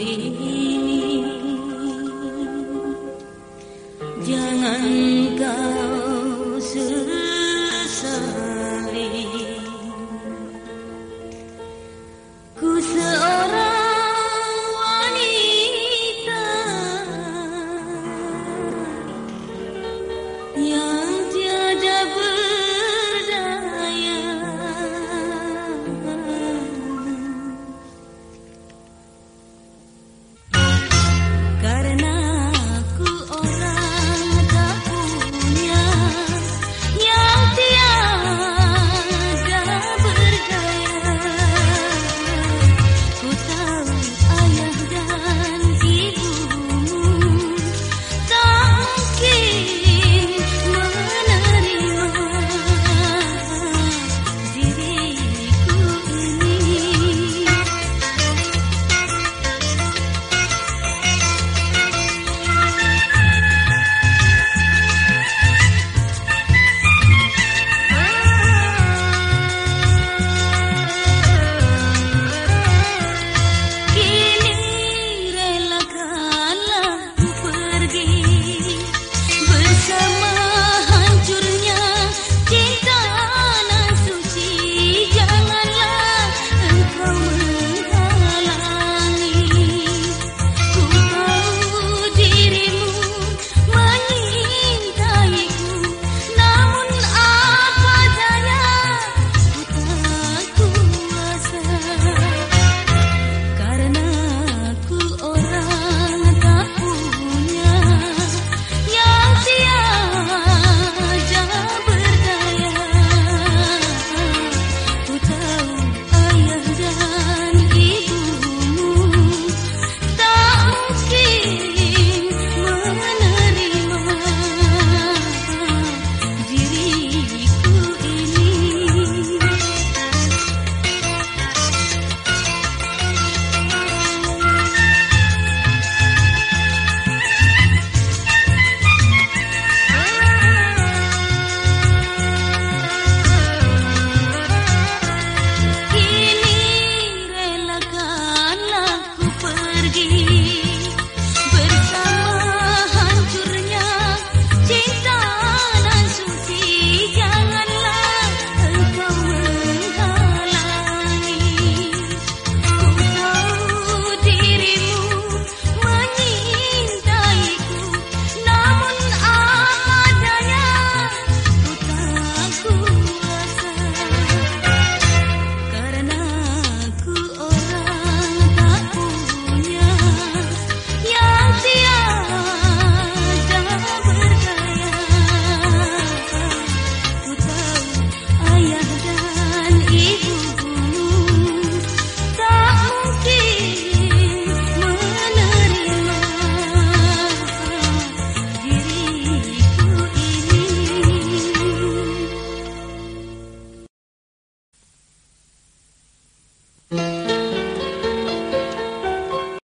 sweet.